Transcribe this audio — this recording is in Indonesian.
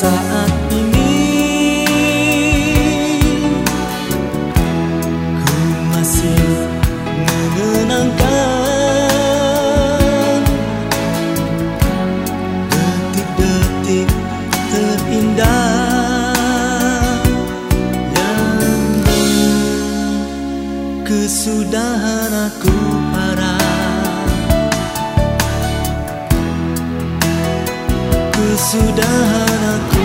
saat ini. Ku masih mengenangkan Detik-detik terindah Yang kesudahan aku harap kesudahan aku